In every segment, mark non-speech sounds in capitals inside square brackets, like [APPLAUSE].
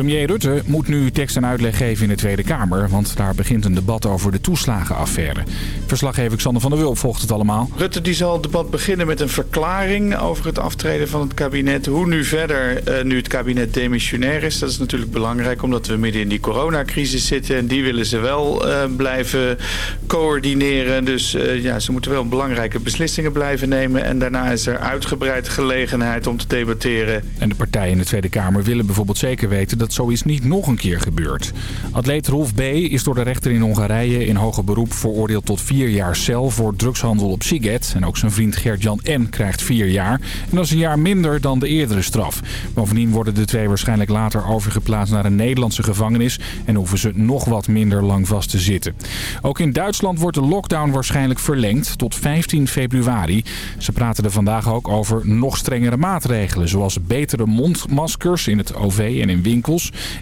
Premier Rutte moet nu tekst en uitleg geven in de Tweede Kamer... want daar begint een debat over de toeslagenaffaire. Verslaggever Xander van der Wulp volgt het allemaal. Rutte die zal het debat beginnen met een verklaring over het aftreden van het kabinet. Hoe nu verder, uh, nu het kabinet demissionair is. Dat is natuurlijk belangrijk omdat we midden in die coronacrisis zitten... en die willen ze wel uh, blijven coördineren. Dus uh, ja, ze moeten wel belangrijke beslissingen blijven nemen... en daarna is er uitgebreid gelegenheid om te debatteren. En de partijen in de Tweede Kamer willen bijvoorbeeld zeker weten dat zoiets niet nog een keer gebeurt. Atleet Rolf B. is door de rechter in Hongarije in hoger beroep veroordeeld tot vier jaar cel voor drugshandel op Siget. En ook zijn vriend Gert-Jan N. krijgt vier jaar. En dat is een jaar minder dan de eerdere straf. Bovendien worden de twee waarschijnlijk later overgeplaatst naar een Nederlandse gevangenis. En hoeven ze nog wat minder lang vast te zitten. Ook in Duitsland wordt de lockdown waarschijnlijk verlengd tot 15 februari. Ze praten er vandaag ook over nog strengere maatregelen. Zoals betere mondmaskers in het OV en in winkels.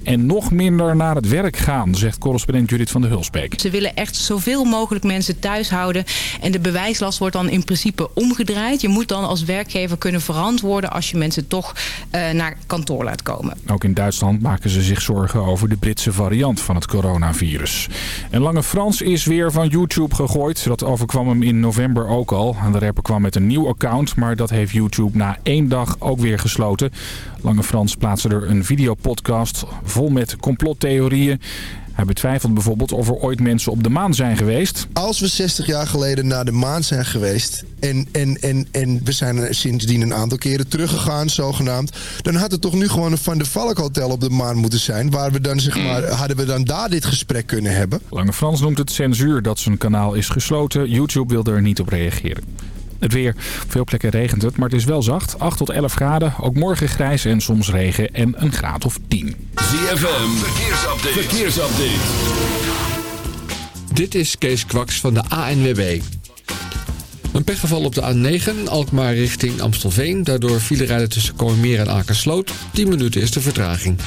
En nog minder naar het werk gaan, zegt correspondent Judith van de Hulsbeek. Ze willen echt zoveel mogelijk mensen thuis houden. En de bewijslast wordt dan in principe omgedraaid. Je moet dan als werkgever kunnen verantwoorden als je mensen toch uh, naar kantoor laat komen. Ook in Duitsland maken ze zich zorgen over de Britse variant van het coronavirus. En Lange Frans is weer van YouTube gegooid. Dat overkwam hem in november ook al. De rapper kwam met een nieuw account, maar dat heeft YouTube na één dag ook weer gesloten. Lange Frans plaatste er een videopodcast vol met complottheorieën. Hij betwijfelt bijvoorbeeld of er ooit mensen op de maan zijn geweest. Als we 60 jaar geleden naar de maan zijn geweest... en, en, en, en we zijn er sindsdien een aantal keren teruggegaan, zogenaamd... dan had het toch nu gewoon een Van der Valk Hotel op de maan moeten zijn... waar we dan, zeg maar, hadden we dan daar dit gesprek kunnen hebben. Lange Frans noemt het censuur dat zijn kanaal is gesloten. YouTube wilde er niet op reageren. Het weer. Op veel plekken regent het, maar het is wel zacht. 8 tot 11 graden. Ook morgen grijs en soms regen en een graad of 10. ZFM. Verkeersupdate. Verkeersupdate. Dit is Kees Kwaks van de ANWB. Een pechgeval op de A9, Alkmaar richting Amstelveen. Daardoor file rijden tussen Kooimeer en Akersloot. 10 minuten is de vertraging.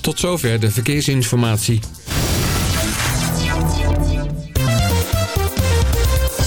Tot zover de verkeersinformatie.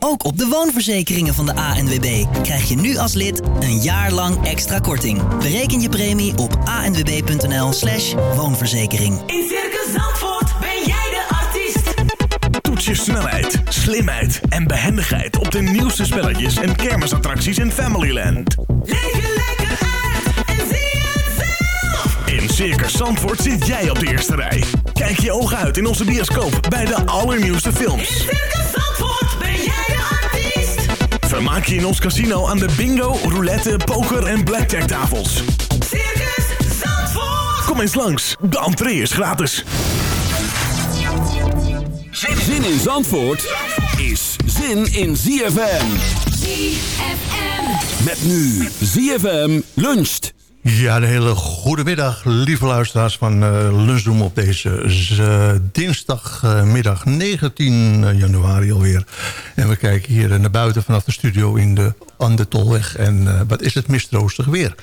Ook op de woonverzekeringen van de ANWB krijg je nu als lid een jaar lang extra korting. Bereken je premie op anwb.nl slash woonverzekering. In Circus Zandvoort ben jij de artiest. Toets je snelheid, slimheid en behendigheid op de nieuwste spelletjes en kermisattracties in Familyland. Leef je lekker uit en zie het zelf. In Circus Zandvoort zit jij op de eerste rij. Kijk je ogen uit in onze bioscoop bij de allernieuwste films. In Circus Vermaak je in ons casino aan de bingo, roulette, poker en blackjack tafels. Circus Zandvoort. Kom eens langs, de entree is gratis. Zin in Zandvoort is zin in ZFM. ZFM. Met nu ZFM luncht. Ja, een hele goede middag, lieve luisteraars van uh, op deze uh, dinsdagmiddag 19 januari alweer. En we kijken hier naar buiten vanaf de studio in de, aan de Tolweg. En wat is het mistroostig weer.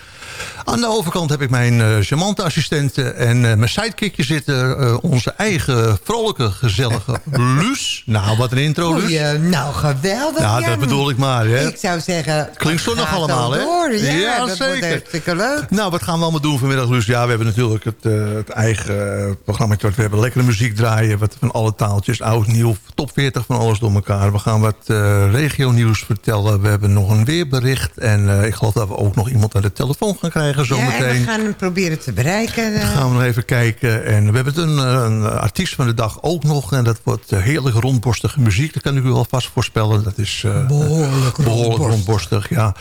Aan de overkant heb ik mijn uh, charmante assistenten en eh, mijn sidekickje zitten. Eh, onze eigen vrolijke, gezellige [LAUGHS] Luus. Nou, wat een intro, Luus. Nou, geweldig, Nou, dat bedoel ik maar, hè. Ik zou zeggen... Klinkt zo nog allemaal, hè? Ja, ja, dat zeker. echt leuk. Nou, wat gaan we allemaal doen vanmiddag, Luus? Ja, we hebben natuurlijk het, het eigen programma. We hebben lekkere muziek draaien. Wat van alle taaltjes, oud, nieuw, top 40 van alles door elkaar. We gaan wat regionieuws vertellen. We hebben nog een weerbericht. En ik geloof dat we ook nog iemand aan de telefoon gaan krijgen zometeen. Ja, we gaan hem proberen te bereiken. Dan eh. gaan we nog even kijken. En we hebben een, een, artiest van de dag ook nog. En dat wordt eh, heerlijk rondborstige muziek. Dat kan ik u alvast voorspellen. Dat is uh, behoorlijk, behoorlijk rondborstig. ja.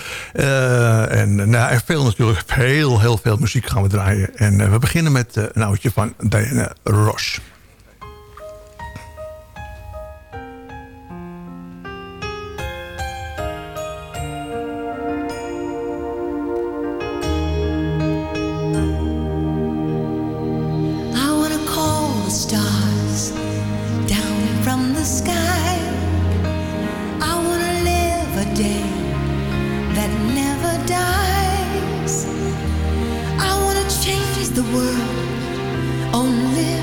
En nou, er veel natuurlijk. Heel, heel veel muziek gaan we draaien. En we beginnen met een oudje van Diana Ross. Only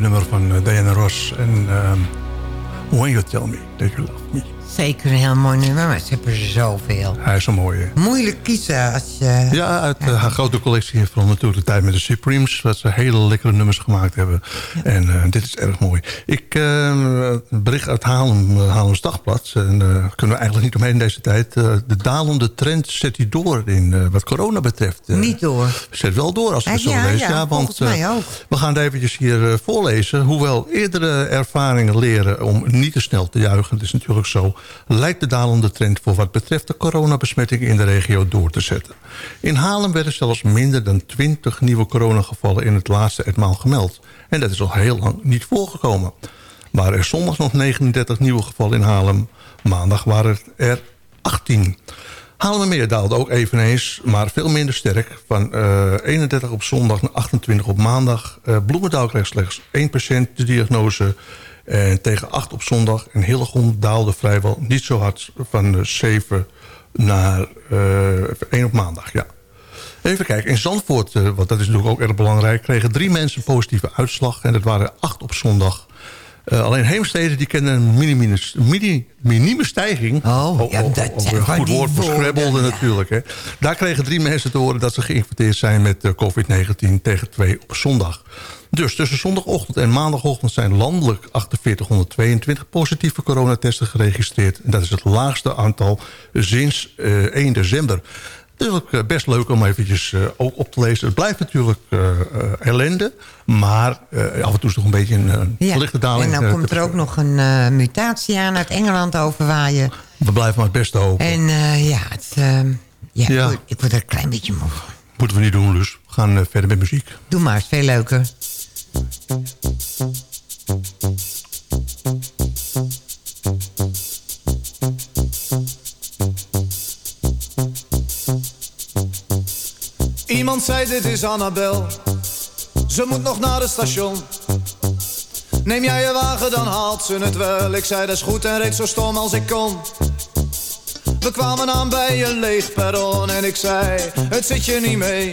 nummer zoveel. Hij is een mooie. Moeilijk kiezen als je... Ja, uit eh, haar grote collectie vooral natuurlijk de tijd met de Supremes... wat ze hele lekkere nummers gemaakt hebben. En eh, dit is erg mooi. Ik eh, bericht uit Haarlem, Haarlems Dagblad... en daar kunnen we eigenlijk niet omheen in deze tijd. de dalende trend zet hij door in wat corona betreft. niet door. Zet wel door als ik het zo ja, lees. Ja, Ja, want we gaan het eventjes hier voorlezen. Hoewel eerdere ervaringen leren om niet te snel te juichen... het is natuurlijk zo, lijkt de dalende trend... voor wat betreft de coronabesmettingen in de regio door te zetten. In Haarlem werden zelfs minder dan 20 nieuwe coronagevallen in het laatste etmaal gemeld. En dat is al heel lang niet voorgekomen. Waren er zondag nog 39 nieuwe gevallen in Haarlem. Maandag waren er 18. Haarlemmermeer daalde ook eveneens, maar veel minder sterk. Van uh, 31 op zondag naar 28 op maandag. Uh, Bloemendaal kreeg slechts één patiënt de diagnose... En tegen 8 op zondag. En Hillegom daalde vrijwel niet zo hard van 7 naar uh, 1 op maandag. Ja. Even kijken, in Zandvoort, uh, want dat is natuurlijk ook erg belangrijk... kregen drie mensen positieve uitslag. En dat waren 8 op zondag. Uh, alleen Heemstede die kende een minime, mini, minime stijging. Oh, oh ja, dat oh, een goed woord voor natuurlijk. Hè. Daar kregen drie mensen te horen dat ze geïnfecteerd zijn met uh, COVID-19 tegen 2 op zondag. Dus tussen zondagochtend en maandagochtend zijn landelijk 4822 positieve coronatesten geregistreerd. En dat is het laagste aantal sinds uh, 1 december. Natuurlijk best leuk om eventjes uh, ook op te lezen. Het blijft natuurlijk uh, ellende. Maar af en toe is toch een beetje een ja. lichte daling. En dan komt er ook nog een mutatie aan uit Engeland overwaaien. We blijven maar het beste hopen. En ja, het, ja, ja. Ik, word, ik word er een klein beetje moe. Moeten we niet doen, dus we gaan verder met muziek. Doe maar, het is veel leuker. Iemand zei dit is Annabel. Ze moet nog naar het station. Neem jij je wagen dan haalt ze het wel. Ik zei dat is goed en reed zo stom als ik kon. We kwamen aan bij een leeg perron En ik zei het zit je niet mee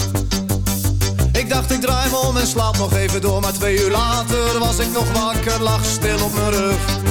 dacht, ik draai me om en slaap nog even door. Maar twee uur later was ik nog wakker, lag stil op mijn rug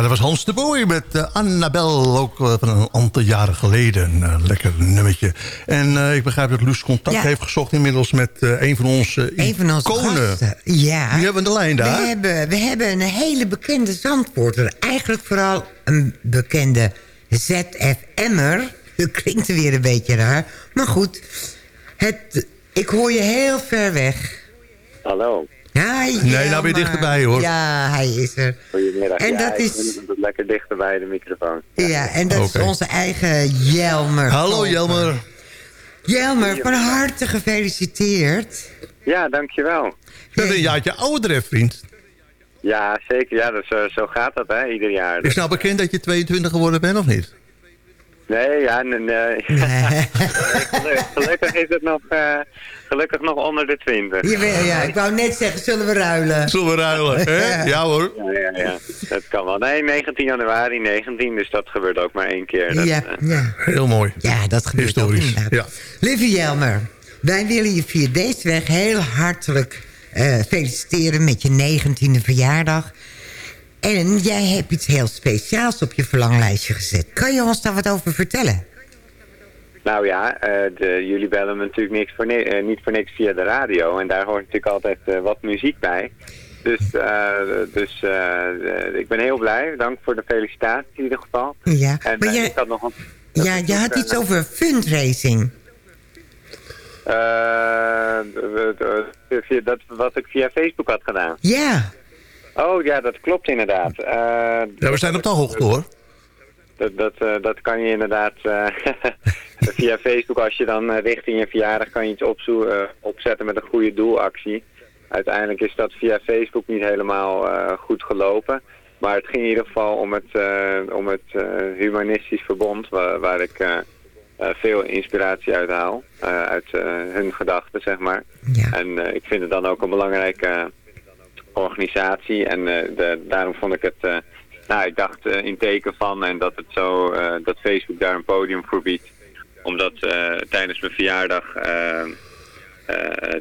Ja, dat was Hans de Boy met uh, Annabel, ook uh, van een aantal jaren geleden. Een uh, lekker nummertje. En ik begrijp dat Luus contact ja. heeft gezocht inmiddels met een van onze Een van onze iconen. gasten. Ja. Die hebben we de lijn daar. We hebben, we hebben een hele bekende zandvoorter. Eigenlijk vooral een bekende ZFM'er. Dat klinkt er weer een beetje raar. Maar goed, het, ik hoor je heel ver weg. Hallo. Ja, nee, nou ben je dichterbij hoor. Ja, hij is er. Goedemiddag. En ja, dat is... lekker dichterbij de microfoon. Ja, ja en dat okay. is onze eigen Jelmer. Hallo Koper. Jelmer. Jelmer, van harte gefeliciteerd. Ja, dankjewel. Je bent een jaartje ouder, hè, vriend? Ja, zeker. Ja, dus, uh, zo gaat dat, hè, ieder jaar. Is nou bekend dat je 22 geworden bent, of niet? Nee, ja, nee. nee. [LAUGHS] gelukkig, gelukkig is het nog, uh, gelukkig nog onder de 20. Ja, ja, ik wou net zeggen, zullen we ruilen? Zullen we ruilen, hè? Ja hoor. Ja, ja, ja, dat kan wel. Nee, 19 januari, 19, dus dat gebeurt ook maar één keer. Dat, ja, uh, ja. Heel mooi. Ja, dat gebeurt Historisch. ook Ja. Lieve Jelmer, wij willen je via deze weg heel hartelijk uh, feliciteren met je 19e verjaardag. En jij hebt iets heel speciaals op je verlanglijstje gezet. Kan je ons daar wat over vertellen? Nou ja, uh, de, jullie bellen me natuurlijk niks voor uh, niet voor niks via de radio. En daar hoort natuurlijk altijd uh, wat muziek bij. Dus, dus ik ben heel blij. Dank voor de felicitatie in ieder geval. Ja, en, maar je, ik had nog een, ja, je had iets over fundraising. dat, wat ik via Facebook had gedaan. Ja. Oh ja, dat klopt inderdaad. Uh, ja, we zijn op de hoogte hoor. Dat, dat, uh, dat kan je inderdaad uh, [LAUGHS] via Facebook, als je dan richting je verjaardag kan je iets opzetten met een goede doelactie. Uiteindelijk is dat via Facebook niet helemaal goed gelopen. Maar het ging in ieder geval om het, om het humanistisch verbond, waar, waar ik veel inspiratie uit haal. uit hun gedachten, zeg maar. Ja. En ik vind het dan ook een belangrijke organisatie. En uh, de, daarom vond ik het, uh, nou ik dacht uh, in teken van en dat het zo, dat Facebook daar een podium voor biedt. Omdat tijdens mijn verjaardag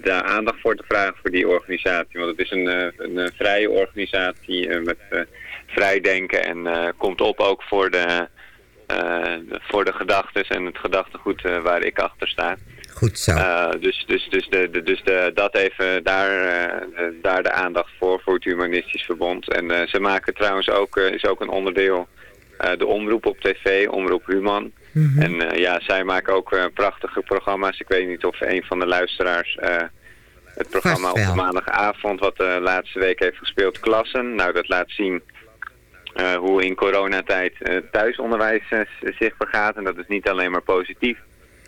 daar aandacht voor te vragen voor die organisatie. Want het is een, een vrije organisatie met vrij denken en komt op ook voor de, voor de gedachtes en het gedachtegoed waar ik achter sta. Goed zo. Uh, dus dus, dus, de, de, dus de, dat even daar, uh, daar de aandacht voor, voor het Humanistisch Verbond. En uh, ze maken trouwens ook, is ook een onderdeel, de omroep op tv, Omroep Human. Mhm. Mm -hmm. En ja, zij maken ook prachtige programma's. Ik weet niet of een van de luisteraars het programma op de maandagavond, wat de laatste week heeft gespeeld, Klassen. Nou, dat laat zien hoe in coronatijd thuisonderwijs zich vergaat. En dat is niet alleen maar positief.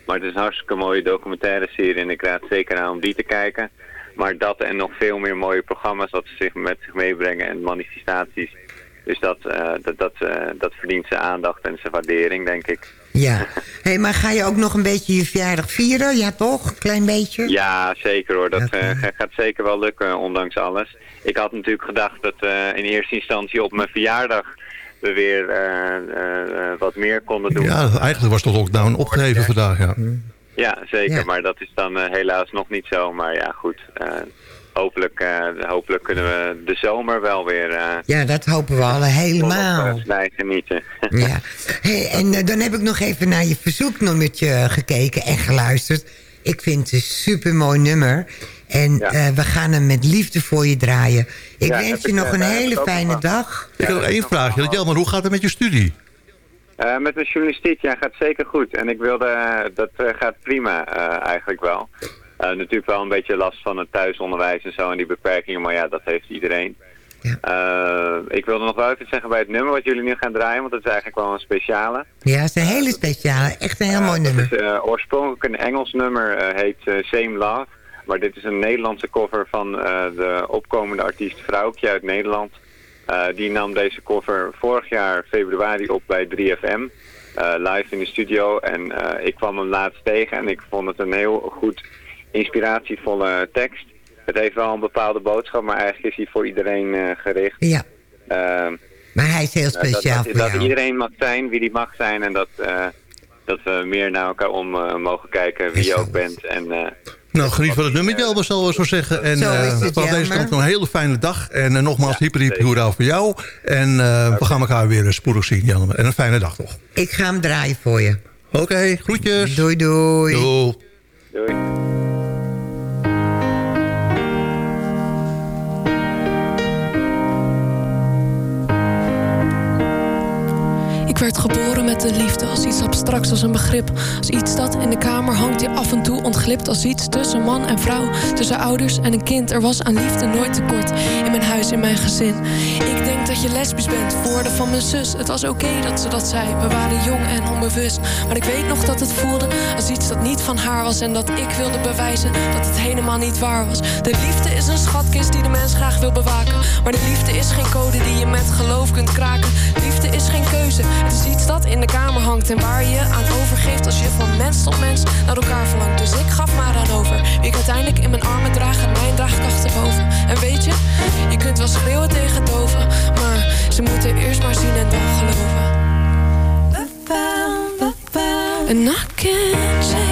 Maar het is een hartstikke mooie documentaire serie en ik raad zeker aan om die te kijken. Maar dat en nog veel meer mooie programma's wat ze zich met zich meebrengen en manifestaties. Dus dat, uh, dat, dat, uh, dat verdient zijn aandacht en zijn waardering, denk ik. Ja. hey, maar ga je ook nog een beetje je verjaardag vieren? Ja, toch? Een klein beetje? Ja, zeker hoor. Dat uh, gaat zeker wel lukken, ondanks alles. Ik had natuurlijk gedacht dat in eerste instantie op mijn verjaardag we weer uh, uh, wat meer konden doen. Ja, eigenlijk was de lockdown opgeheven vandaag, ja. Ja, zeker. Ja. Maar dat is dan uh, helaas nog niet zo. Maar ja, goed. hopelijk, hopelijk kunnen we de zomer wel weer... ja, dat hopen we alle helemaal. Wij genieten. [LAUGHS] ja. Hey, en dan heb ik nog even naar je verzoeknummertje gekeken en geluisterd. Ik vind het een supermooi nummer. En ja. uh, we gaan hem met liefde voor je draaien. Ik ja, wens je nog een hele fijne dag. Ik heb nog één vraagje. Maar hoe gaat het met je studie? Uh, met de journalistiek, ja, gaat zeker goed. En ik wilde, dat uh, gaat prima eigenlijk wel. natuurlijk wel een beetje last van het thuisonderwijs en zo en die beperkingen, maar ja, dat heeft iedereen. Ja. ik wilde nog wel even zeggen bij het nummer wat jullie nu gaan draaien, want dat is eigenlijk wel een speciale. Ja, het is een hele speciale. Echt een heel mooi nummer. Het is oorspronkelijk een Engels nummer, heet Same Love. Maar dit is een Nederlandse cover van uh, de opkomende artiest Vrouwtje uit Nederland. Uh, die nam deze cover vorig jaar februari op bij 3FM. Uh, live in de studio. En ik kwam hem laatst tegen en ik vond het een heel goed inspiratievolle tekst. Het heeft wel een bepaalde boodschap, maar eigenlijk is hij voor iedereen gericht. Ja. maar hij is heel speciaal dat, dat, dat iedereen mag zijn wie die mag zijn en dat, dat we meer naar elkaar om mogen kijken wie je ook bent. En Nou, geniet van het nummertje, Elbers, zal we zo zeggen. En is eh, het, van ja, deze kant nog een hele fijne dag. En eh, nogmaals, hyper, hyper, hoera voor jou. En eh, we gaan elkaar weer spoedig zien, Jan. En een fijne dag nog. Ik ga hem draaien voor je. Oké, groetjes. Doei, doei. Doei. Doei. Ik werd geboren de liefde als iets abstracts als een begrip. Als iets dat in de kamer hangt die af en toe ontglipt. Als iets tussen man en vrouw, tussen ouders en een kind. Er was aan liefde nooit tekort in mijn huis, in mijn gezin. Ik denk dat je lesbisch bent, woorden van mijn zus. Het was oké dat ze dat zei, we waren jong en onbewust. Maar ik weet nog dat het voelde als iets dat niet van haar was. En dat ik wilde bewijzen dat het helemaal niet waar was. De liefde is een schatkist die de mens graag wil bewaken. Maar de liefde is geen code die je met geloof kunt kraken. Liefde is geen keuze, het is iets dat in de kamer hangt. En waar je aan overgeeft als je van mens tot mens naar elkaar verlangt. Dus ik gaf maar aan over. Wie ik uiteindelijk in mijn armen draag, gaat mijn draagkracht erboven. En weet je, je kunt wel schreeuwen tegen doven. Maar ze moeten eerst maar zien en dan geloven. And I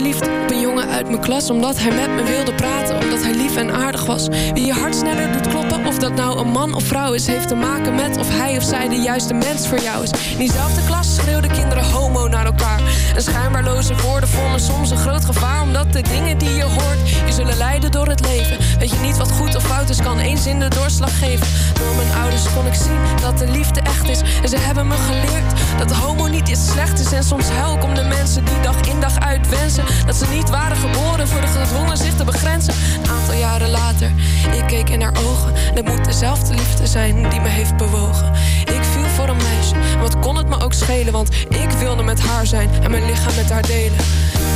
verliefd op een jongen uit mijn klas Omdat hij met me wilde praten, omdat hij lief en aardig was. Wie je hart sneller doet kloppen, dat nou een man of vrouw is Heeft te maken met of hij of zij de juiste mens voor jou is. In diezelfde klas schreeuwden kinderen homo naar elkaar. En schijnbaarloze woorden vormen soms een groot gevaar Omdat de dingen die je hoort, je zullen leiden door het leven. Weet je niet wat goed of fout is, kan één zin de doorslag geven. Door mijn ouders kon ik zien dat de liefde echt is. En ze hebben me geleerd dat homo niet iets slecht is. En soms huil ik om de mensen die dag in dag uit wensen. Dat ze niet waren geboren voor de gedwongen zich te begrenzen. Een aantal jaren later, ik keek in haar ogen. En dezelfde liefde zijn die me heeft bewogen. Ik viel voor een meisje, wat kon het me ook schelen? Want ik wilde met haar zijn en mijn lichaam met haar delen.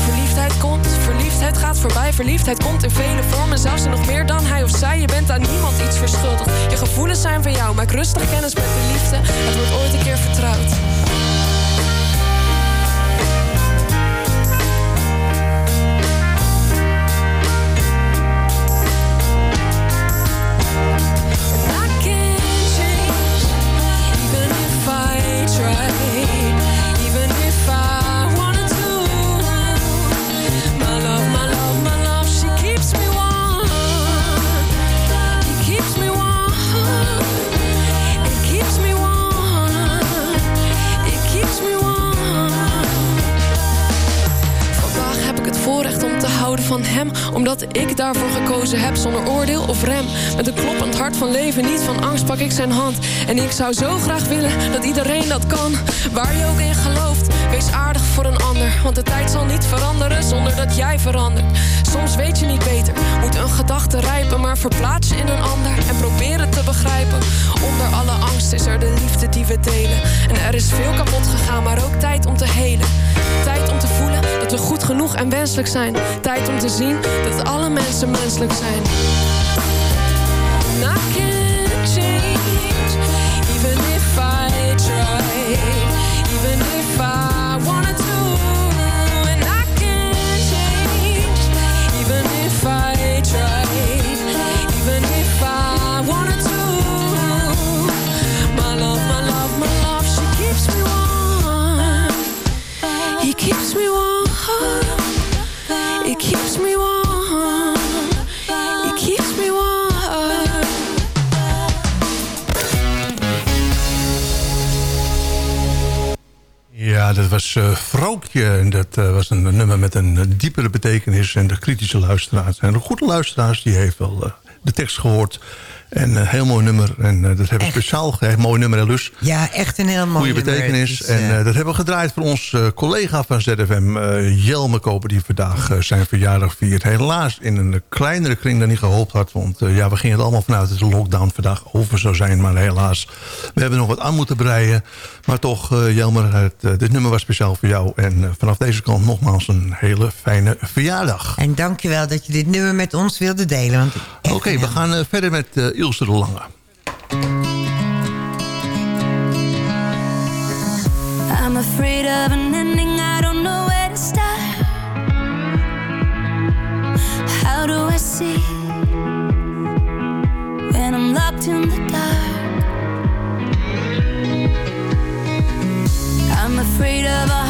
Verliefdheid komt, verliefdheid gaat voorbij. Verliefdheid komt in vele vormen, zelfs nog meer dan hij of zij. Je bent aan niemand iets verschuldigd. Je gevoelens zijn van jou, maak rustig kennis met de liefde. Het wordt ooit een keer vertrouwd Omdat ik daarvoor gekozen heb zonder oordeel of rem. Met een kloppend hart van leven, niet van angst pak ik zijn hand. En ik zou zo graag willen dat iedereen dat kan. Waar je ook in gelooft, wees aardig voor een ander. Want de tijd zal niet veranderen zonder dat jij verandert. Soms weet je niet beter, moet een gedachte rijpen Maar verplaats je in een ander. En probeer het te begrijpen Onder alle angst is er de liefde die we delen En er is veel kapot gegaan, maar ook tijd om te helen Tijd om te voelen dat we goed genoeg en wenselijk zijn. Tijd om te zien dat alle mensen menselijk zijn. Ja, dat was Vrouwtje. En dat eh, was een nummer met een eh, diepere betekenis. En de kritische luisteraars. En de goede luisteraars, die heeft wel de tekst gehoord. En een heel mooi nummer. En eh, dat hebben we speciaal gegeven. Mooi nummer, hè, Lus. Ja, echt een heel mooi Goede nummer. betekenis. Het is, en eh, eh, dat hebben we gedraaid voor ons eh, collega van ZFM, eh, Jelme Koper... die vandaag eh, zijn verjaardag viert. Helaas in een kleinere kring dan hij gehoopt had. Want eh, ja, we gingen er allemaal vanuit dat de lockdown vandaag over zou zijn. Maar helaas, we hebben nog wat aan moeten breien. Maar toch, eh, Jelmer, het, eh, dit nummer was speciaal voor jou. En eh, vanaf deze kant nogmaals een hele fijne verjaardag. En dankjewel dat je dit nummer met ons wilde delen. Oké, we gaan eh, verder met eh, Ilse de Lange. I'm afraid of an ending, I don't know where to start. How do I see when I'm locked in the dark? I'm afraid of a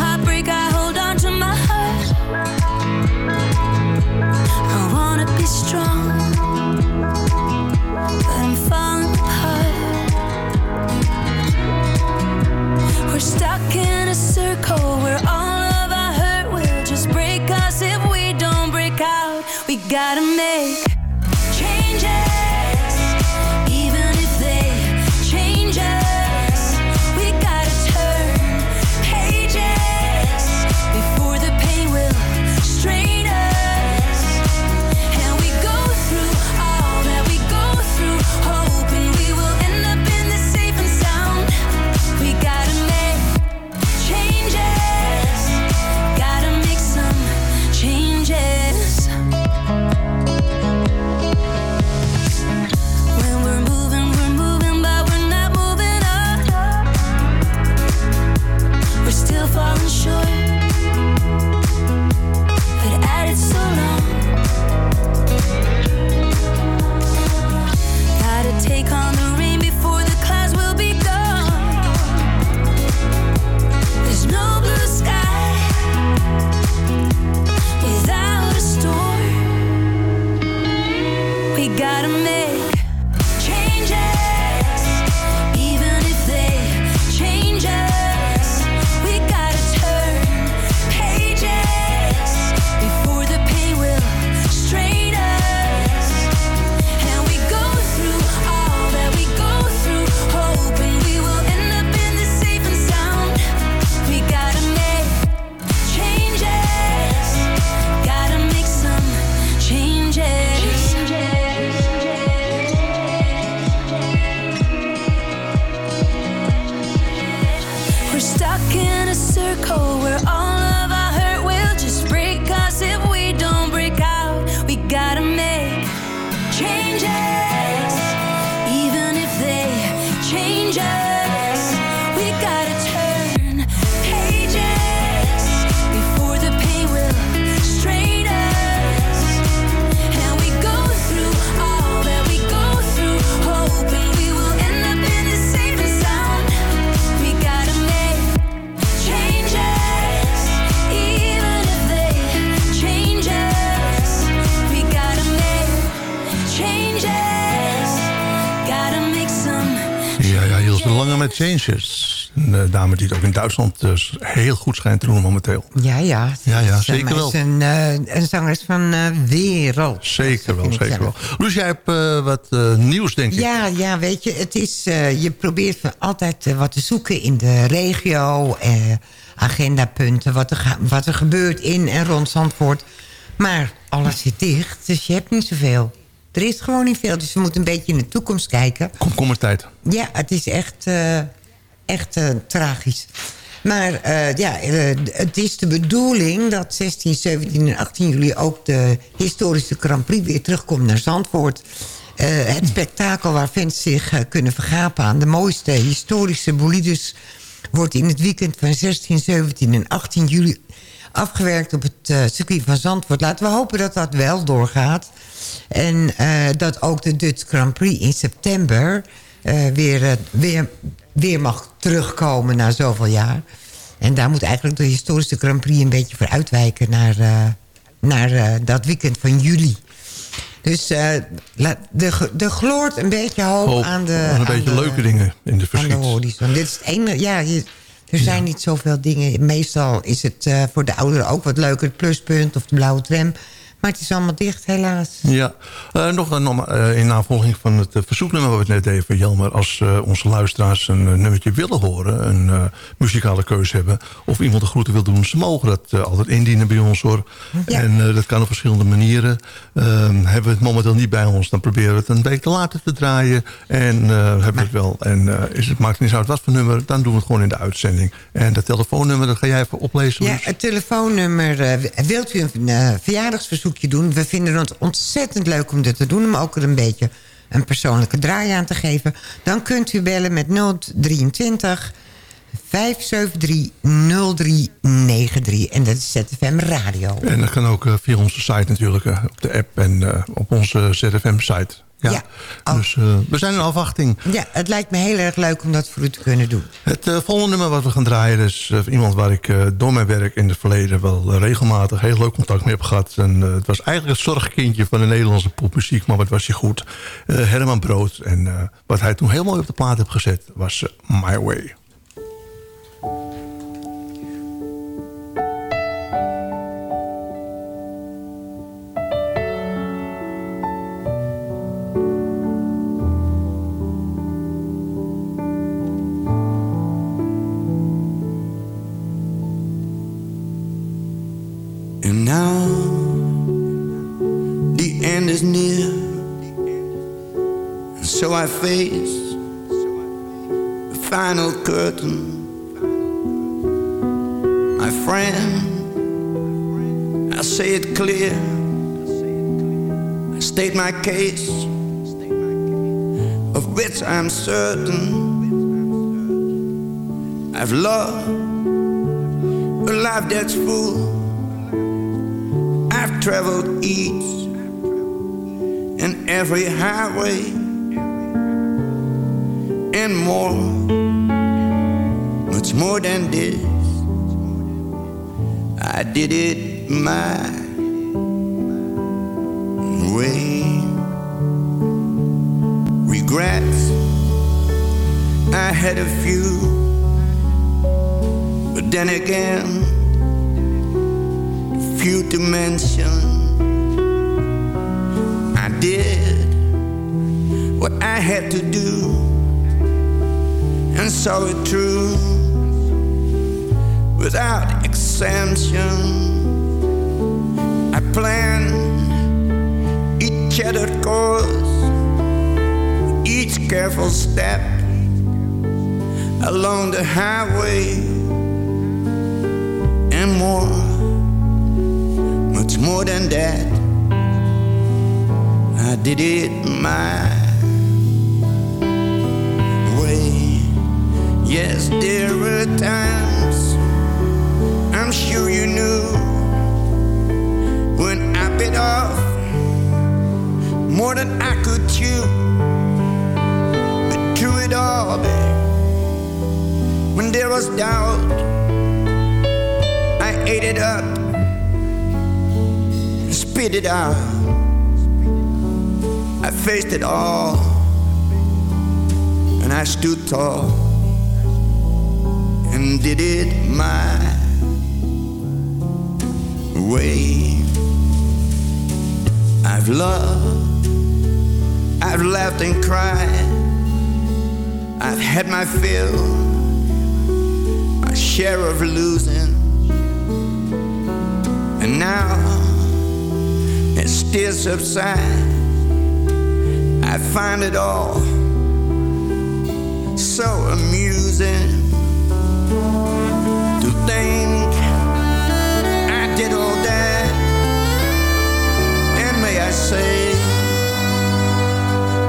het ook in Duitsland dus heel goed schijnt te doen momenteel. Ja, ja. Ja, ja, Ze zeker wel. is een, eh, een zangeres van eh, wereld. Zeker wel, zeker wel. Luus, jij hebt eh, wat nieuws, denk ik. Ja, ja, weet je, het is, je probeert altijd wat te zoeken in de regio. agendapunten, wat er, wat er gebeurt in en rond Zandvoort. Maar alles zit dicht, dus je hebt niet zoveel. Er is gewoon niet veel, dus we moeten een beetje in de toekomst kijken. Komkommertijd. Ja, het is echt, echt eh, tragisch. Maar eh, ja, eh, het is de bedoeling dat 16, 17 en 18 juli... ook de historische Grand Prix weer terugkomt naar Zandvoort. Het spektakel waar fans zich kunnen vergapen aan de mooiste historische bolides... wordt in het weekend van 16, 17 en 18 juli afgewerkt op het circuit van Zandvoort. Laten we hopen dat dat wel doorgaat. En dat ook de Dutch Grand Prix in september weer, weer, weer mag terugkomen na zoveel jaar. En daar moet eigenlijk de historische Grand Prix een beetje voor uitwijken naar, eh, naar eh, dat weekend van juli. Dus la- de, de gloort een beetje hoop, Hoop, aan de... een aan beetje de- leuke dingen in de aan de verschiet. horizon. Dit is het enige, ja, er zijn niet zoveel dingen. Meestal is het voor de ouderen ook wat leuker. Het pluspunt of de blauwe tram. Maar het is allemaal dicht, helaas. Ja, Eh, nog eh, in navolging van het eh, verzoeknummer wat we net even, Jelmer. Als onze luisteraars een nummertje willen horen, een muzikale keuze hebben... of iemand een groeten wil doen, ze mogen dat altijd indienen bij ons hoor. En dat kan op verschillende manieren. Ehm, hebben we het momenteel niet bij ons, dan proberen we het een week te later te draaien. En hebben we het wel. En is het, maakt niet uit wat voor nummer, dan doen we het gewoon in de uitzending. En dat telefoonnummer, dat ga jij even oplezen. Ja, het telefoonnummer. wilt u een eh, doen? We vinden het ontzettend leuk om dit te doen. Om ook er een beetje een persoonlijke draai aan te geven. Dan kunt u bellen met 023 573 0393. En dat is ZFM Radio. En dat kan ook eh, via onze site natuurlijk, eh, op de app en eh, op onze ZFM-site. Ja. Dus eh, we zijn in afwachting. Ja, het lijkt me heel erg leuk om dat voor u te kunnen doen. Het eh, volgende nummer wat we gaan draaien is eh, iemand waar ik door mijn werk in het verleden wel regelmatig heel leuk contact mee heb gehad. En, het was eigenlijk het zorgkindje van de Nederlandse popmuziek, maar wat was hij goed. Herman Brood. En wat hij toen heel mooi op de plaat heeft gezet was My Way. Case, of which I'm certain. I've loved a life that's full. I've traveled each and every highway and more, much more than this. I did it my I had a few, but then again few to mention. I did what I had to do and saw it through without exemption. I planned each charted course, each careful step along the highway and more much more than that. I did it my way. Yes, there were times I'm sure you knew when I bit off more than I could chew. But through it all, babe, when there was doubt, I ate it up and spit it out. I faced it all, and I stood tall and did it my way. I've loved, I've laughed and cried, I've had my fill, share of losing, and now it still subsides. I find it all so amusing to think I did all that. And may I say,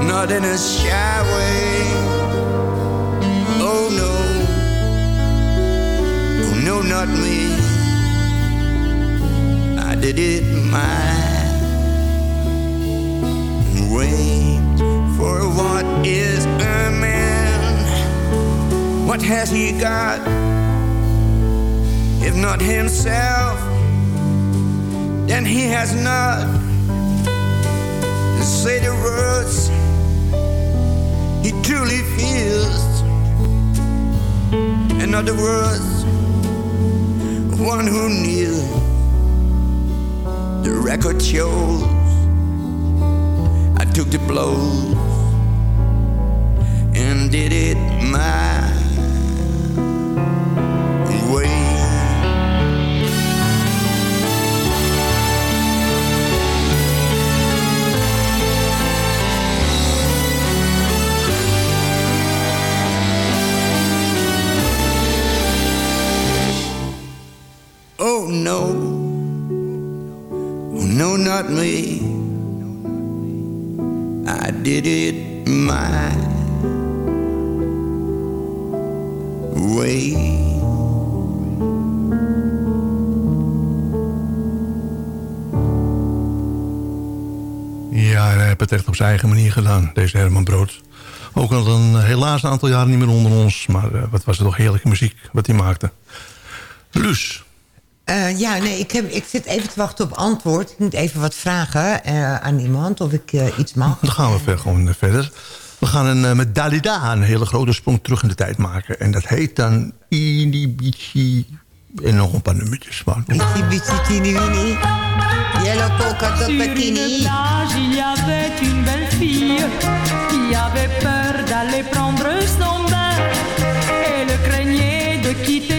not in a shy way. Me. I did it my way. For what is a man? What has he got? If not himself, then he has not to say the words he truly feels. In other words, one who kneels the record shows. I took the blows and did it my Oh no, oh no, not me. I did it my way. Ja, hij heeft het echt op zijn eigen manier gedaan, deze Herman Brood. Ook al een helaas een aantal jaren niet meer onder ons. Maar eh, wat was het toch heerlijke muziek wat hij maakte. Luus. Eh, ja, nee, ik, heb, ik zit even te wachten op antwoord. Ik moet even wat vragen eh, aan iemand of ik eh, iets mag. Dan gaan we ver, gewoon verder. We gaan een, met Dalida een hele grote sprong terug in de tijd maken. En dat heet dan Inibici en nog een paar nummertjes. Maar, teeny weeny. Yellow polka dot Sur une avait une belle fille qui avait peur d'aller prendre son bain. Elle craignait de quitter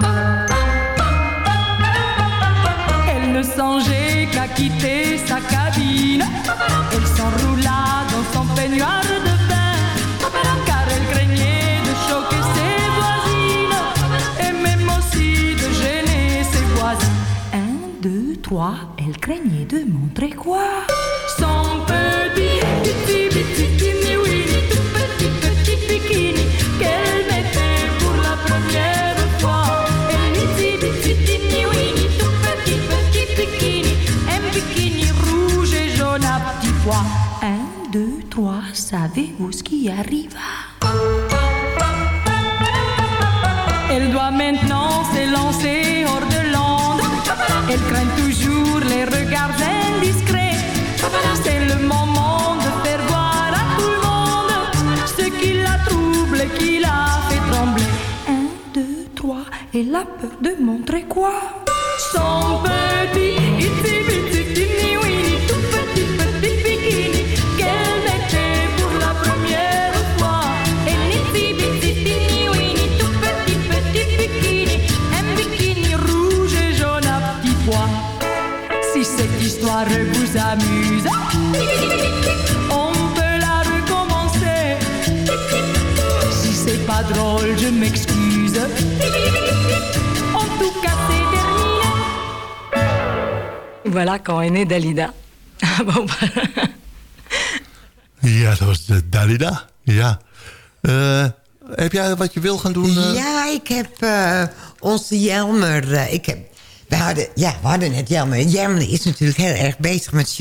de montrer quoi Son petit, petit, petit, teeny weeny, tout petit, petit bikini qu'elle mettait pour la première fois. Elle itsy bitsy teeny weeny, tout petit, petit bikini, un bikini rouge et jaune à petits pois. Un, deux, trois, savez-vous ce qui arriva Elle doit maintenant s'élancer hors de l'onde. Elle craint toujours trois, elle a peur de montrer quoi Voilà quand est née Dalida. [LAUGHS] Ah bon, [LAUGHS] Ja, dat was de Dalida. Ja. Eh, heb jij wat je wil gaan doen? eh? Ja, ik heb eh, onze Jelmer... eh, ik heb, we, hadden, ja, we hadden net Jelmer. Jelmer is natuurlijk heel erg bezig met,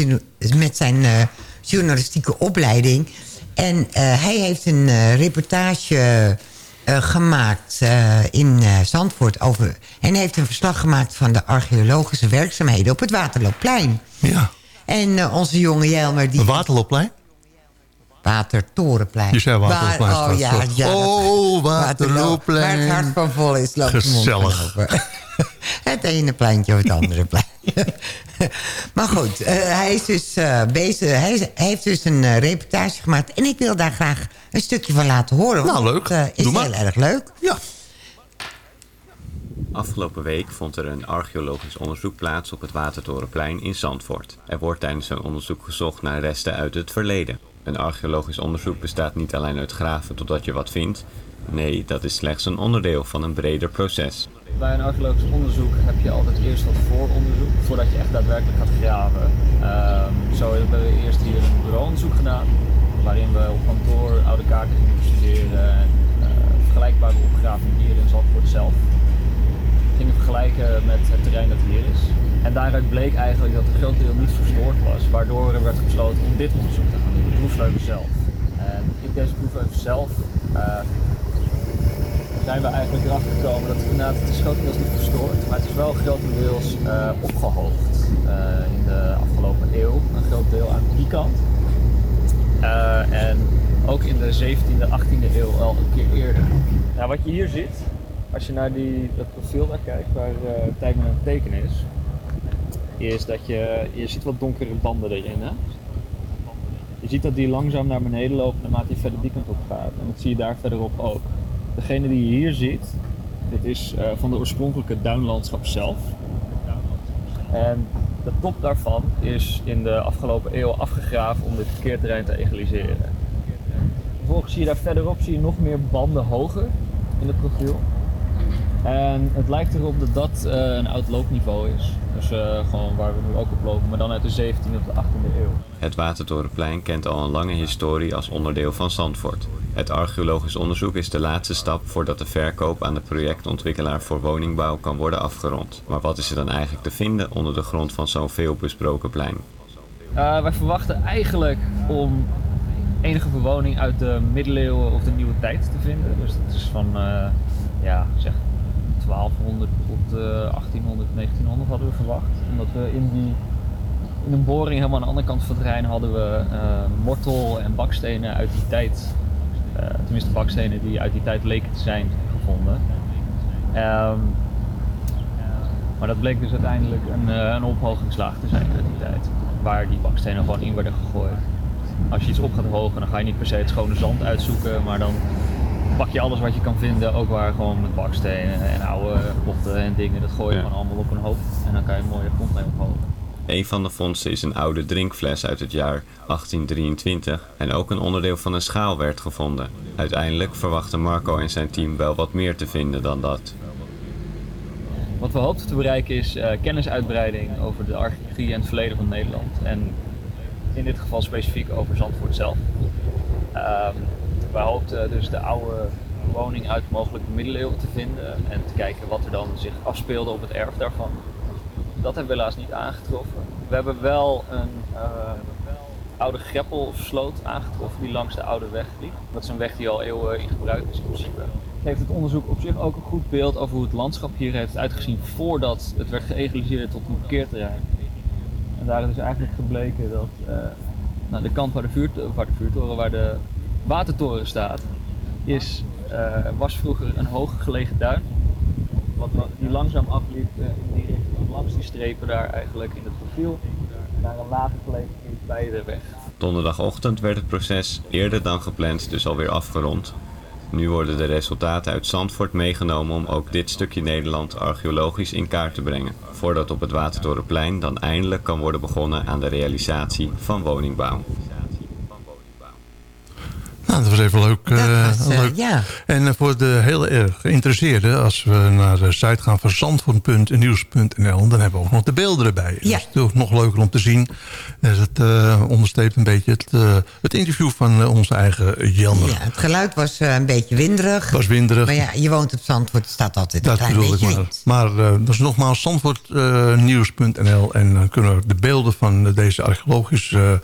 met zijn eh, journalistieke opleiding. En eh, hij heeft een eh, reportage eh, gemaakt eh, in eh, Zandvoort. Over, en heeft een verslag gemaakt van de archeologische werkzaamheden op het Waterloopplein. Ja. En eh, onze jonge Jelmer... Die, Waterloopplein? Watertorenplein. Je zei Waterloopplein Waar- Oh ja, ja. Oh, Waterloopplein. Waar het hart van vol is, loopt Gezellig. [LAUGHS] Het ene pleintje of het andere [LAUGHS] pleintje. maar goed, eh, hij is dus eh, bezig. Hij, is- hij heeft dus een eh, reportage gemaakt. En ik wil daar graag een stukje van laten horen. Nou, leuk. Het is Doe maar. heel erg leuk. Ja. Afgelopen week vond er een archeologisch onderzoek plaats op het Watertorenplein in Zandvoort. Er wordt tijdens een onderzoek gezocht naar resten uit het verleden. Een archeologisch onderzoek bestaat niet alleen uit graven totdat je wat vindt. Nee, dat is slechts een onderdeel van een breder proces. Bij een archeologisch onderzoek heb je altijd eerst wat vooronderzoek voordat je echt daadwerkelijk gaat graven. Ehm, zo hebben we eerst hier een bureauonderzoek gedaan, waarin we op kantoor oude kaarten gingen en eh, vergelijkbare opgravingen hier in Zandvoort zelf. Gingen vergelijken met het terrein dat hier is. En daaruit bleek eigenlijk dat een groot niet verstoord was, waardoor er werd besloten om dit onderzoek te gaan doen, de proefsleutel zelf. En in deze proefsleutel zelf eh, zijn we eigenlijk erachter gekomen dat inderdaad het grotendeels niet verstoord, maar het is wel grotendeels eh, opgehoogd eh, in de afgelopen eeuw. Een groot deel aan die kant. En ook in de 17e, 18e eeuw al een keer eerder. Nou, wat je hier ziet, als je naar die, dat profiel daar kijkt, waar uh, Tijmen aan het tekenen is, is dat je, je ziet wat donkere banden erin. Hè? Je ziet dat die langzaam naar beneden lopen naarmate je verder die kant op gaat. En dat zie je daar verderop ook. Degene die je hier ziet, dit is uh, van de oorspronkelijke duinlandschap zelf. En de top daarvan is in de afgelopen eeuw afgegraven om dit verkeerterrein te egaliseren. Vervolgens zie je daar verderop zie je nog meer banden hoger in het profiel. En het lijkt erop dat dat uh, een oud loopniveau is. Dus uh, gewoon waar we nu ook op lopen, maar dan uit de 17e of de 18e eeuw. Het Watertorenplein kent al een lange historie als onderdeel van Zandvoort. Het archeologisch onderzoek is de laatste stap voordat de verkoop aan de projectontwikkelaar voor woningbouw kan worden afgerond. Maar wat is er dan eigenlijk te vinden onder de grond van zo'n veelbesproken plein? Uh, wij verwachten eigenlijk om enige bewoning uit de middeleeuwen of de nieuwe tijd te vinden. Dus dat is van ja, zeg 1200 tot uh, 1800, 1900 hadden we verwacht. Omdat we in die in een boring helemaal aan de andere kant van het terrein hadden we uh, mortel en bakstenen uit die tijd. Uh, tenminste bakstenen die uit die tijd leken te zijn gevonden. Um, maar dat bleek dus uiteindelijk een, een ophogingslaag te zijn uit die tijd. Waar die bakstenen gewoon in werden gegooid. Als je iets op gaat hogen, dan ga je niet per se het schone zand uitzoeken, maar dan pak je alles wat je kan vinden, ook waar gewoon met bakstenen en oude potten en dingen, dat gooi je ja. gewoon allemaal op een hoop en dan kan je een mooie grond mee ophogen. Een van de vondsten is een oude drinkfles uit het jaar 1823 en ook een onderdeel van een schaal werd gevonden. Uiteindelijk verwachten Marco en zijn team wel wat meer te vinden dan dat. Wat we hoopten te bereiken is uh, kennisuitbreiding over de archeologie en het verleden van Nederland. En in dit geval specifiek over Zandvoort zelf. Uh, wij hoopten dus de oude woning uit mogelijk de middeleeuwen te vinden en te kijken wat er dan zich afspeelde op het erf daarvan. Dat hebben we helaas niet aangetroffen. We hebben wel een uh, oude greppel of sloot aangetroffen die langs de oude weg liep. Dat is een weg die al eeuwen in gebruik is in principe. Geeft het onderzoek op zich ook een goed beeld over hoe het landschap hier heeft uitgezien voordat het werd geëgaliseerd tot een parkeerterrein. En daar is eigenlijk gebleken dat uh, nou, de kant waar de, de vuurtoren, waar de watertoren staat, is, uh, was vroeger een hoog gelegen duin. Wat, die langzaam afliep uh, in die richting, langs die strepen daar eigenlijk in het profiel, naar een later gelegen gebied bij de weg. Donderdagochtend werd het proces eerder dan gepland dus alweer afgerond. Nu worden de resultaten uit Zandvoort meegenomen om ook dit stukje Nederland archeologisch in kaart te brengen. Voordat op het Watertorenplein dan eindelijk kan worden begonnen aan de realisatie van woningbouw. Nou, dat was even leuk. Dat was, uh, leuk. Ja. En uh, voor de heel erg geïnteresseerden, als we naar de site gaan van zandvoort.nieuws.nl, dan hebben we ook nog de beelden erbij. Ja. Dat is nog leuker om te zien. Het onderstreept een beetje het, het interview van onze eigen Jelmer. Ja, het geluid was een beetje winderig. Het was winderig. Maar ja, je woont op Zandvoort, het staat altijd een dat klein beetje ik maar. Maar dat is nogmaals zandvoortnieuws.nl en dan kunnen we de beelden van deze archeologische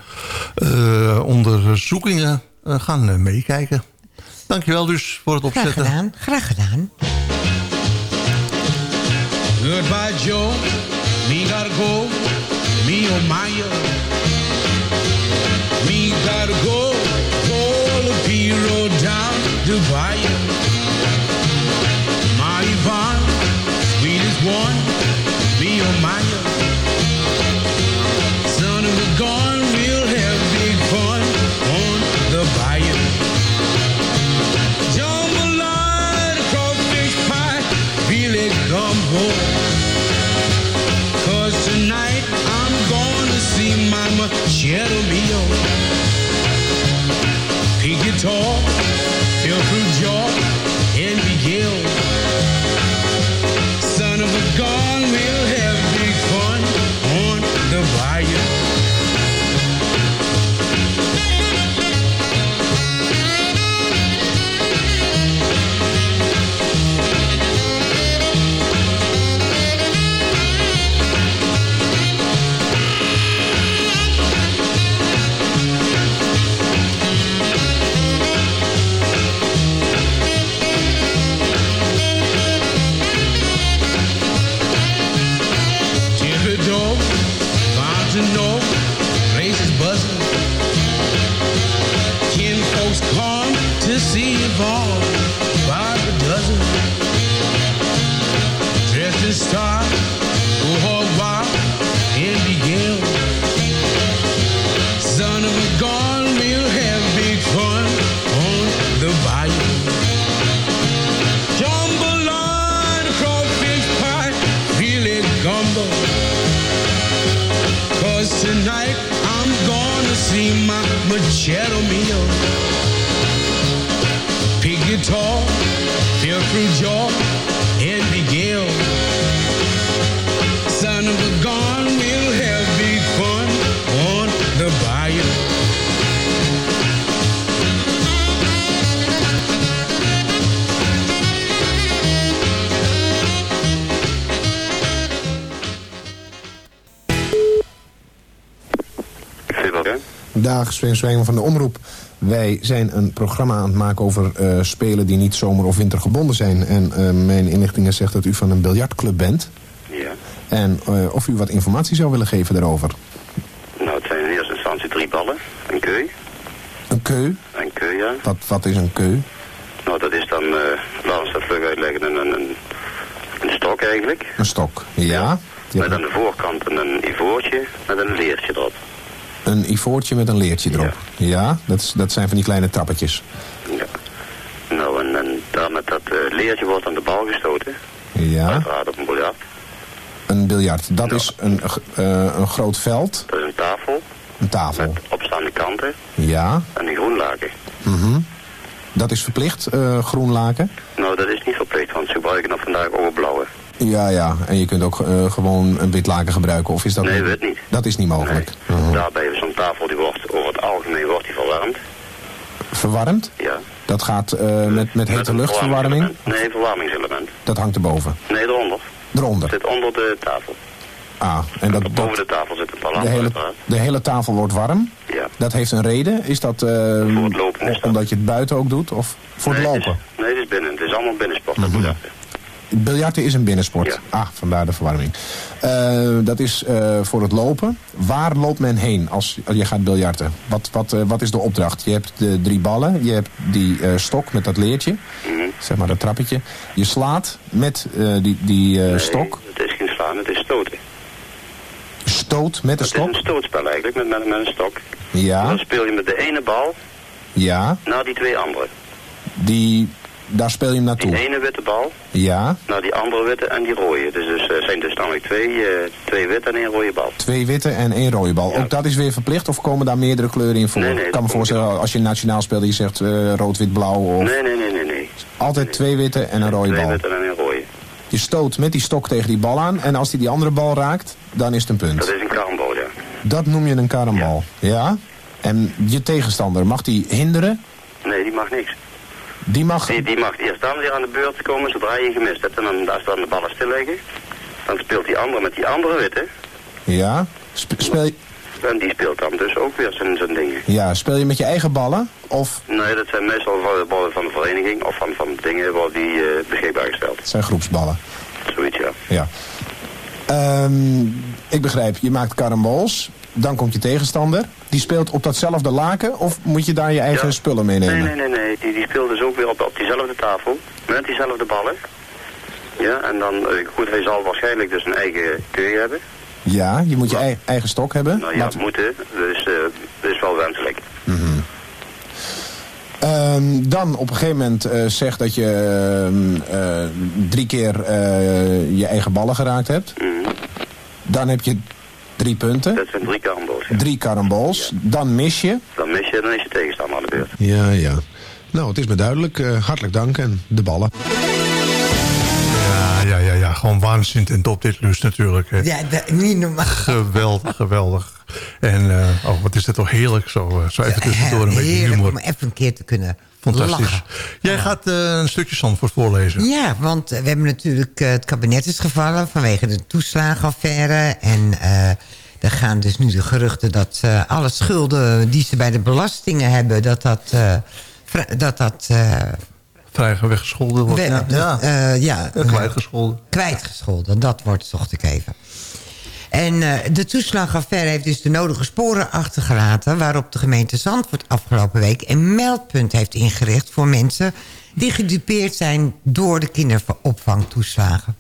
onderzoekingen gaan uh, meekijken. Dankjewel dus voor het opzetten. Graag gedaan, graag gedaan. Goodbye Joe, me gotta go, me oh my Me gotta go, down Yvonne, one, me oh through. Son of a gun, we'll have big fun on the bayou. Dag, Sven Zwijmen van de Omroep. Wij zijn een programma aan het maken over eh, spelen die niet zomer- of wintergebonden zijn. En eh, mijn inlichtingen zegt dat u van een biljartclub bent. Ja. En eh, of u wat informatie zou willen geven daarover. Nou, het zijn in eerste instantie drie ballen. Een keu. Een keu? Een keu, ja. Wat, wat is een keu? Nou, dat is dan, eh laten we dat vlug uitleggen, een, een, een, stok eigenlijk. Een stok, ja. Met aan de voorkant een ivoortje met een leertje erop. Een ivoortje met een leertje erop. Ja, dat, is, dat zijn van die kleine trappetjes. Nou, en, en daar met dat eh, leertje wordt aan de bal gestoten. Ja. Uiteraard op een biljart. Een biljart. Dat is een, eh, een groot veld. Dat is een tafel. Een tafel. Opstaande kanten Ja. en een groen laken. Mhm. Dat is verplicht, eh, groen laken? Nou, dat is niet verplicht, want ze gebruiken nog vandaag ook blauwe. Ja, ja. En je kunt ook gewoon een wit laken gebruiken. Of is dat Nee, weet niet. Dat is niet mogelijk. Daarbij hebben we zo'n tafel, die wordt over het algemeen wordt die verwarmd. Verwarmd? Ja. Dat gaat eh, met, met hete luchtverwarming? Nee, verwarmingselement. Dat hangt erboven. Nee, eronder. Eronder? Zit onder de tafel. Ah, en dat, Boven de tafel zit een paar de, hele, de hele tafel wordt warm? Ja. Dat heeft een reden? Is dat, eh, omdat je het buiten ook doet? Of voor het lopen? Het is, nee, het is binnen. Het is allemaal binnensport. dat biljarten. Is een binnensport. Ah, vandaar de verwarming. Eh, dat is eh, voor het lopen. Waar loopt men heen als, je gaat biljarten? Wat, wat, eh, wat is de opdracht? Je hebt de drie ballen. Je hebt die stok met dat leertje. Mhm. Zeg maar dat trappetje. Je slaat met die, die stok. Het is geen slaan, het is stoten. Stoot met de Het stok. is een stootspel eigenlijk, met, met, met een stok. Ja, Dan speel je met de ene bal ja. naar die twee andere. Die, daar speel je hem naartoe. Die ene witte bal Ja, naar die andere witte en die rode. Dus er dus, eh, zijn dus namelijk twee, eh, twee witte en één rode bal. twee witte en één rode bal. Ook dat is weer verplicht of komen daar meerdere kleuren in voor? Nee, nee, ik kan me voorstellen als je nationaal speelt en je zegt eh, rood, wit, blauw. Of... Nee, nee, nee, nee, nee. Altijd twee witte en een rode Twee bal. witte en één rode. Je stoot met die stok tegen die bal aan. En als hij die andere bal raakt, dan is het een punt. Dat is een karambol, ja. Dat noem je een karambal. Ja? En je tegenstander, mag die hinderen? Nee, die mag niks. Die mag... Die, die mag eerst dan weer aan de beurt komen zodra je gemist hebt. En dan, als dan de ballen stil liggen, dan speelt die andere met die andere witte. Ja? Sp- speel, En die speelt dan dus ook weer zijn, zijn dingen. ja, speel je met je eigen ballen? Of Nee, dat zijn meestal ballen van de vereniging of van, van dingen waar die eh, beschikbaar gesteld. het zijn groepsballen? Zoiets, ja. Ja. Ehm, ik begrijp, je maakt karambols. Dan komt je tegenstander. Die speelt op datzelfde laken? Of moet je daar je eigen spullen meenemen? Nee, nee, nee, nee. Die, die speelt dus ook weer op, op diezelfde tafel. Met diezelfde ballen. Ja, en dan, eh, goed, hij zal waarschijnlijk dus een eigen keu hebben. Ja, je moet je ei- eigen stok hebben. Nou ja, moeten. Dus uh, dat is wel wenselijk. Mhm. Ehm, dan op een gegeven moment eh zegt dat je ehm, eh, drie keer eh, je eigen ballen geraakt hebt. Dan heb je drie punten. Dat zijn drie karambols. Drie karambols. Dan mis je. Dan mis je, dan is je tegenstander aan de beurt. Ja, ja. Nou, het is me duidelijk. Eh, hartelijk dank en de ballen. Ja, ja, ja. Gewoon waanzin en top dit lust natuurlijk. hè. Ja, dat- niet normaal. Geweldig, geweldig. En eh, oh, wat is het toch heerlijk zo, eh, zo even tussendoor een beetje Heerlijk humor. om even een keer te kunnen Fantastisch. lachen. Jij gaat eh, een stukje Zandvoort voorlezen. Ja, want we hebben natuurlijk... het kabinet is gevallen vanwege de toeslagenaffaire. En er gaan dus nu de geruchten dat alle schulden die ze bij de belastingen hebben... dat dat... dat, dat eh, Vrij weggescholden wordt. we- ja. eh, ja, Ja, kwijtgescholden. kwijtgescholden, dat wordt, zocht ik even. En uh, de toeslagaffaire heeft dus de nodige sporen achtergelaten... waarop de gemeente Zandvoort afgelopen week een meldpunt heeft ingericht... voor mensen die gedupeerd zijn door de kinderopvangtoeslagen.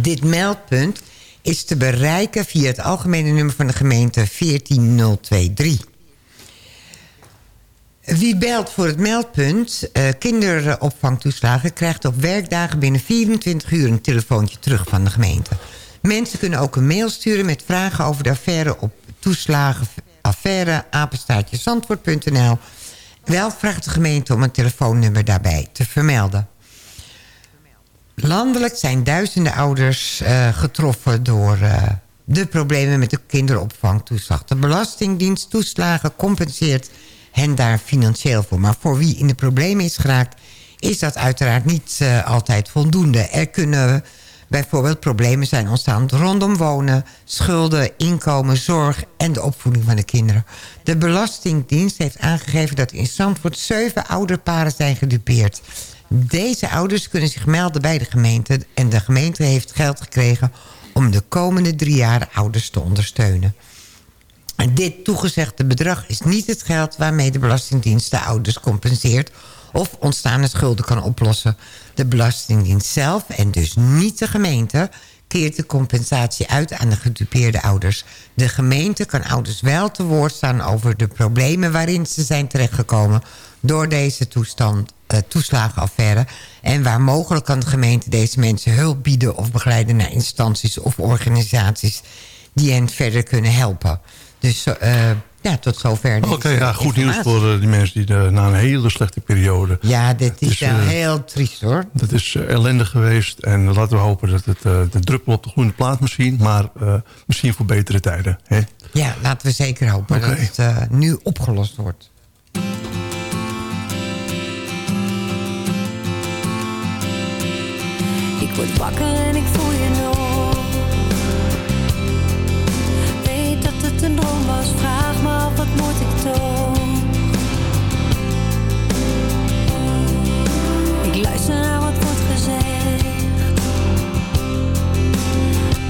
Dit meldpunt is te bereiken via het algemene nummer van de gemeente 14023. Wie belt voor het meldpunt uh, kinderopvangtoeslagen... krijgt op werkdagen binnen 24 uur een telefoontje terug van de gemeente. Mensen kunnen ook een mail sturen met vragen over de affaire... op toeslagenaffaire apenstaartje zandvoort.nl. Wel vraagt de gemeente om een telefoonnummer daarbij te vermelden. Landelijk zijn duizenden ouders uh, getroffen door uh, de problemen met de kinderopvangtoeslag. De Belastingdienst toeslagen compenseert hen daar financieel voor. Maar voor wie in de problemen is geraakt, is dat uiteraard niet uh, altijd voldoende. Er kunnen bijvoorbeeld problemen zijn ontstaan rondom wonen, schulden, inkomen, zorg en de opvoeding van de kinderen. De Belastingdienst heeft aangegeven dat in Zandvoort zeven ouderparen zijn gedupeerd. Deze ouders kunnen zich melden bij de gemeente... en de gemeente heeft geld gekregen om de komende drie jaar ouders te ondersteunen. Dit toegezegde bedrag is niet het geld waarmee de Belastingdienst de ouders compenseert of ontstaande schulden kan oplossen. De Belastingdienst zelf en dus niet de gemeente keert de compensatie uit aan de gedupeerde ouders. De gemeente kan ouders wel te woord staan over de problemen waarin ze zijn terechtgekomen door deze toestand, uh, toeslagenaffaire. En waar mogelijk kan de gemeente deze mensen hulp bieden of begeleiden naar instanties of organisaties die hen verder kunnen helpen. Dus uh, ja, tot zover. Oké, okay, ja, goed nieuws voor uh, die mensen die uh, na een hele slechte periode... Ja, dit is, is wel heel triest hoor. Dat is ellendig geweest en laten we hopen dat het de druppel op de groene plaat misschien... maar misschien voor betere tijden. Hè? Ja, laten we zeker hopen okay. dat het nu opgelost wordt. Ik word wakker en ik voel je nog. Het een droom was, vraag me af wat moet ik toch. Ik luister naar wat wordt gezegd.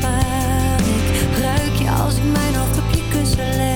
Maar ik ruik je als ik mijn hoofd op je kussen leg.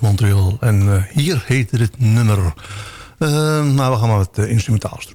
Montreal. En eh, hier heette het nummer. Uh, nou, we gaan maar wat uh, instrumentaals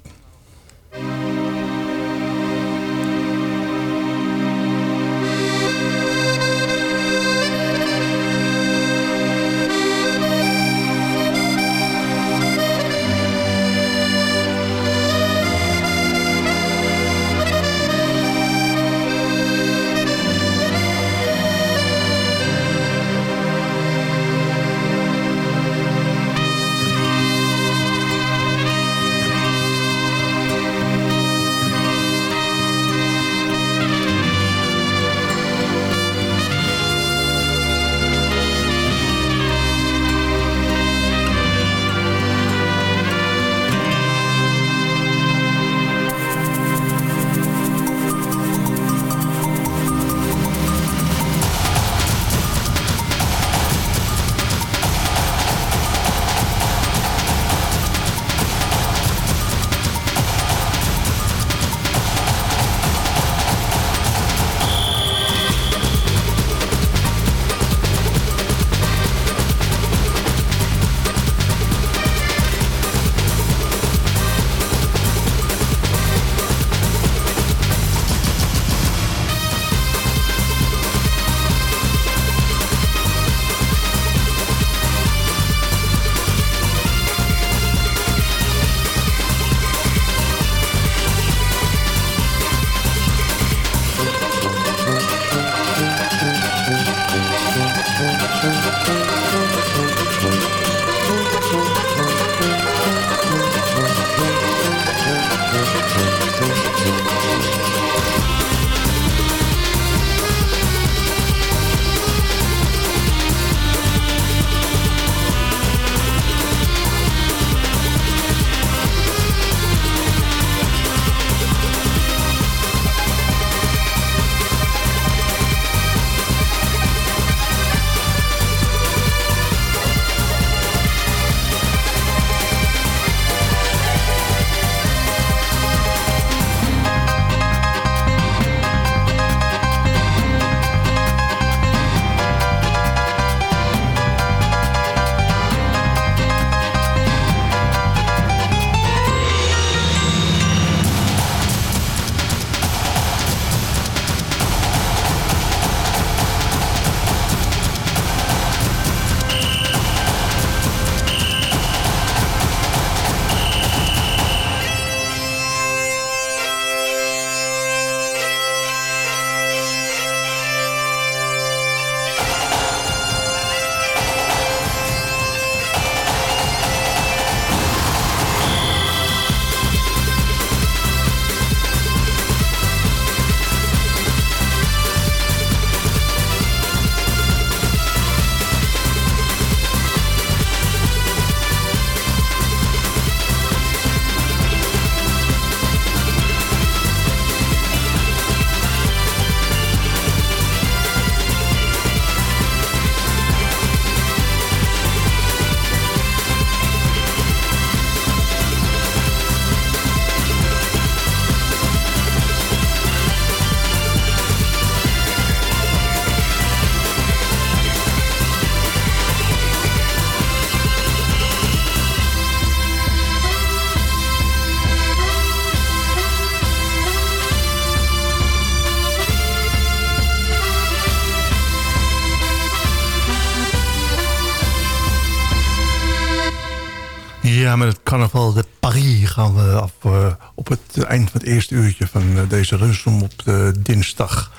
deze rustrom op de dinsdag.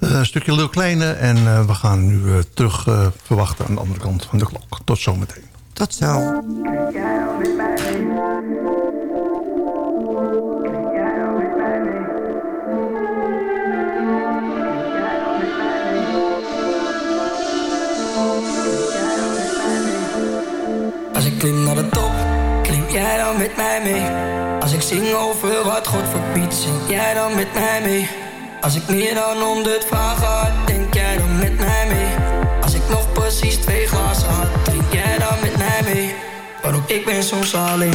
Uh, een stukje Lil Kleine en we gaan nu terug verwachten aan de andere kant van de klok. Tot zometeen. Tot zo. Als ik klim naar de top, jij dan met mij mee? Als ik zing over wat God verbiedt, zing jij dan met mij mee? Als ik meer dan honderd vragen had, denk jij dan met mij mee? Als ik nog precies twee glazen had, drink jij dan met mij mee? Maar ook ik ben soms alleen.